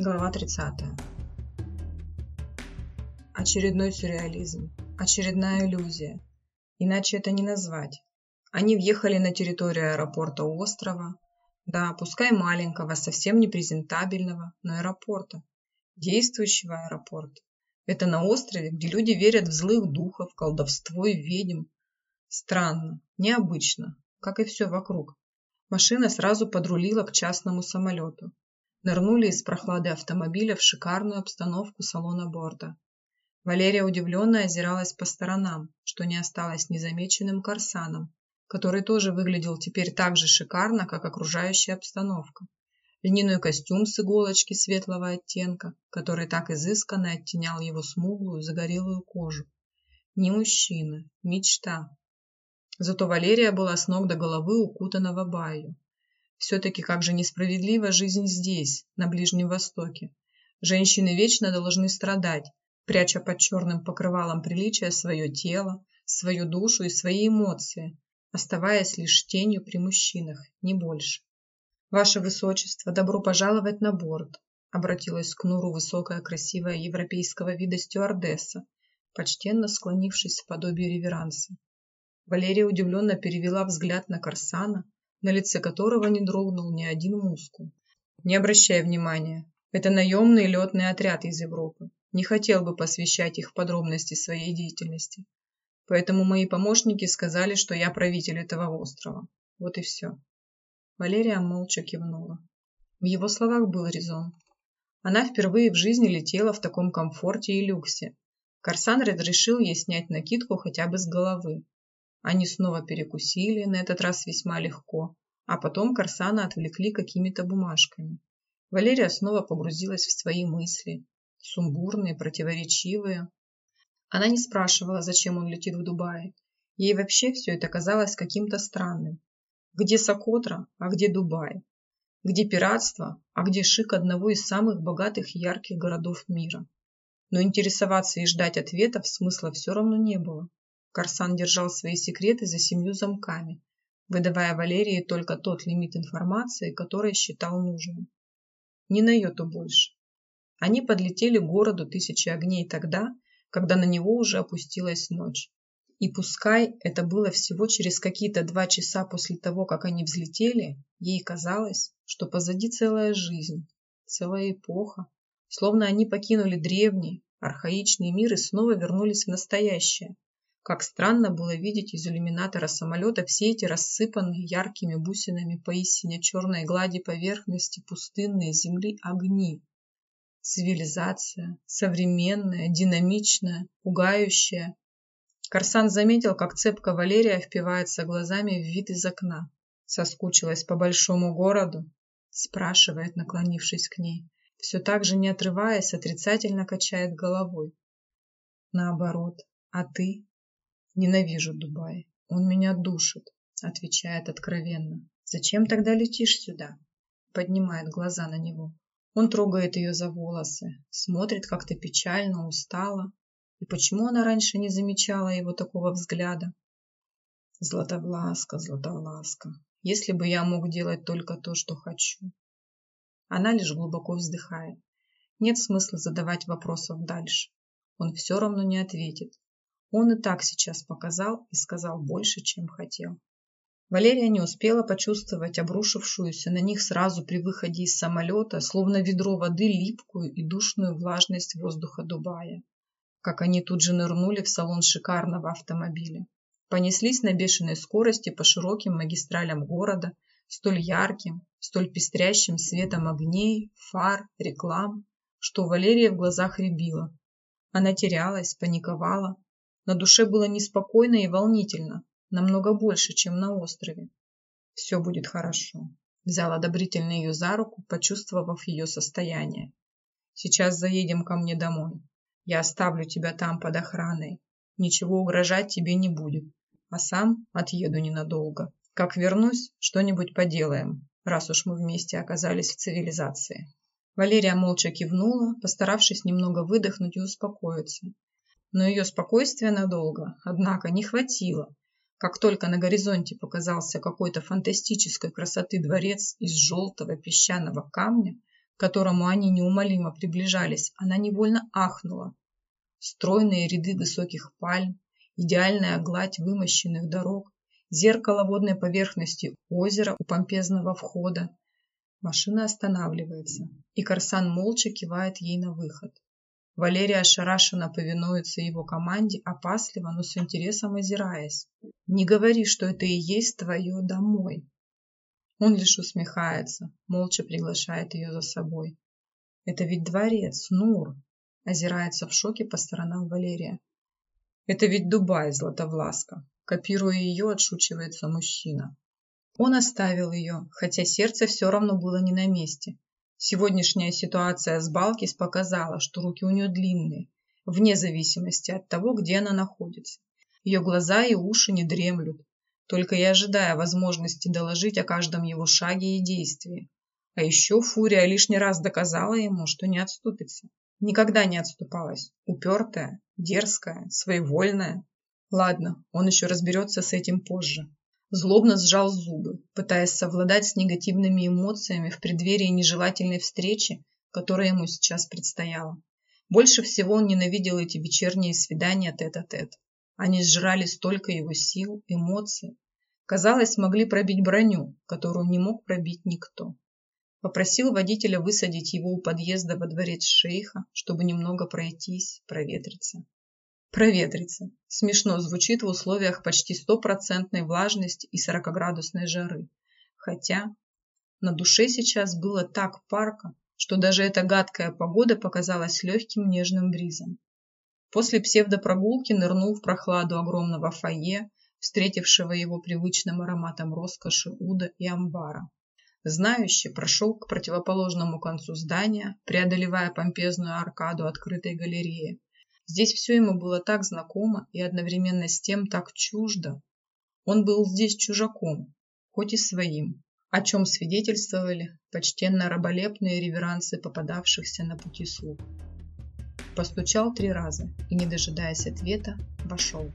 Глава 30. Очередной сюрреализм, очередная иллюзия. Иначе это не назвать. Они въехали на территорию аэропорта острова. Да, пускай маленького, совсем не презентабельного, но аэропорта. Действующего аэропорта. Это на острове, где люди верят в злых духов, колдовство и ведьм. Странно, необычно, как и все вокруг. Машина сразу подрулила к частному самолету нырнули из прохлады автомобиля в шикарную обстановку салона борта. Валерия удивленно озиралась по сторонам, что не осталось незамеченным Корсаном, который тоже выглядел теперь так же шикарно, как окружающая обстановка. Льняной костюм с иголочки светлого оттенка, который так изысканно оттенял его смуглую, загорелую кожу. Не мужчина, мечта. Зато Валерия была с ног до головы укутана в абайю, все-таки как же несправедлива жизнь здесь, на Ближнем Востоке. Женщины вечно должны страдать, пряча под черным покрывалом приличия свое тело, свою душу и свои эмоции, оставаясь лишь тенью при мужчинах, не больше. «Ваше Высочество, добро пожаловать на борт», обратилась к Нуру высокая красивая европейского вида стюардесса, почтенно склонившись в подобие реверанса. Валерия удивленно перевела взгляд на Корсана, на лице которого не дрогнул ни один мускул. Не обращай внимания, это наемный летный отряд из Европы. Не хотел бы посвящать их подробности своей деятельности. Поэтому мои помощники сказали, что я правитель этого острова. Вот и все. Валерия молча кивнула. В его словах был резон. Она впервые в жизни летела в таком комфорте и люксе. Корсан разрешил ей снять накидку хотя бы с головы, они снова перекусили, на этот раз весьма легко, а потом Корсана отвлекли какими-то бумажками. Валерия снова погрузилась в свои мысли, сумбурные, противоречивые. Она не спрашивала, зачем он летит в Дубае. Ей вообще все это казалось каким-то странным. Где Сокотра, а где Дубай? Где пиратство, а где шик одного из самых богатых и ярких городов мира? Но интересоваться и ждать ответов смысла все равно не было. Корсан держал свои секреты за семью замками, выдавая Валерии только тот лимит информации, который считал нужным. Ни на йоту больше. Они подлетели к городу Тысячи Огней тогда, когда на него уже опустилась ночь. И пускай это было всего через какие-то два часа после того, как они взлетели, ей казалось, что позади целая жизнь, целая эпоха, словно они покинули древний, архаичный мир и снова вернулись в настоящее, как странно было видеть из иллюминатора самолета все эти рассыпанные яркими бусинами поистине черной глади поверхности пустынной земли огни. Цивилизация, современная, динамичная, пугающая. Корсан заметил, как цепка Валерия впивается глазами в вид из окна. Соскучилась по большому городу? Спрашивает, наклонившись к ней. Все так же, не отрываясь, отрицательно качает головой. Наоборот. А ты? Ненавижу Дубай. Он меня душит, отвечает откровенно. Зачем тогда летишь сюда? Поднимает глаза на него. Он трогает ее за волосы, смотрит как-то печально, устало. И почему она раньше не замечала его такого взгляда? Златовласка, Златовласка, если бы я мог делать только то, что хочу. Она лишь глубоко вздыхает. Нет смысла задавать вопросов дальше. Он все равно не ответит. Он и так сейчас показал и сказал больше, чем хотел. Валерия не успела почувствовать обрушившуюся на них сразу при выходе из самолета, словно ведро воды, липкую и душную влажность воздуха Дубая. Как они тут же нырнули в салон шикарного автомобиля. Понеслись на бешеной скорости по широким магистралям города, столь ярким, столь пестрящим светом огней, фар, реклам, что у Валерии в глазах рябило. Она терялась, паниковала, на душе было неспокойно и волнительно, намного больше, чем на острове. «Все будет хорошо», – взял одобрительно ее за руку, почувствовав ее состояние. «Сейчас заедем ко мне домой. Я оставлю тебя там под охраной. Ничего угрожать тебе не будет, а сам отъеду ненадолго. Как вернусь, что-нибудь поделаем, раз уж мы вместе оказались в цивилизации». Валерия молча кивнула, постаравшись немного выдохнуть и успокоиться, но ее спокойствия надолго, однако, не хватило. Как только на горизонте показался какой-то фантастической красоты дворец из желтого песчаного камня, к которому они неумолимо приближались, она невольно ахнула. Стройные ряды высоких пальм, идеальная гладь вымощенных дорог, зеркало водной поверхности озера у помпезного входа. Машина останавливается, и Корсан молча кивает ей на выход. Валерия ошарашенно повинуется его команде, опасливо, но с интересом озираясь. «Не говори, что это и есть твое домой». Он лишь усмехается, молча приглашает ее за собой. «Это ведь дворец, Нур!» Озирается в шоке по сторонам Валерия. «Это ведь Дубай, Златовласка!» Копируя ее, отшучивается мужчина. Он оставил ее, хотя сердце все равно было не на месте. Сегодняшняя ситуация с Балкис показала, что руки у нее длинные, вне зависимости от того, где она находится. Ее глаза и уши не дремлют, только и ожидая возможности доложить о каждом его шаге и действии. А еще Фурия лишний раз доказала ему, что не отступится. Никогда не отступалась. Упертая, дерзкая, своевольная. Ладно, он еще разберется с этим позже злобно сжал зубы, пытаясь совладать с негативными эмоциями в преддверии нежелательной встречи, которая ему сейчас предстояла. Больше всего он ненавидел эти вечерние свидания тет-а-тет. -тет. Они сжирали столько его сил, эмоций. Казалось, могли пробить броню, которую не мог пробить никто. Попросил водителя высадить его у подъезда во дворец шейха, чтобы немного пройтись, проветриться проветриться. Смешно звучит в условиях почти стопроцентной влажности и 40-градусной жары. Хотя на душе сейчас было так парко, что даже эта гадкая погода показалась легким нежным бризом. После псевдопрогулки нырнул в прохладу огромного фойе, встретившего его привычным ароматом роскоши уда и амбара. Знающий прошел к противоположному концу здания, преодолевая помпезную аркаду открытой галереи, Здесь все ему было так знакомо и одновременно с тем так чуждо. Он был здесь чужаком, хоть и своим, о чем свидетельствовали почтенно-раболепные реверансы попадавшихся на пути слуг. Постучал три раза и, не дожидаясь ответа, вошел.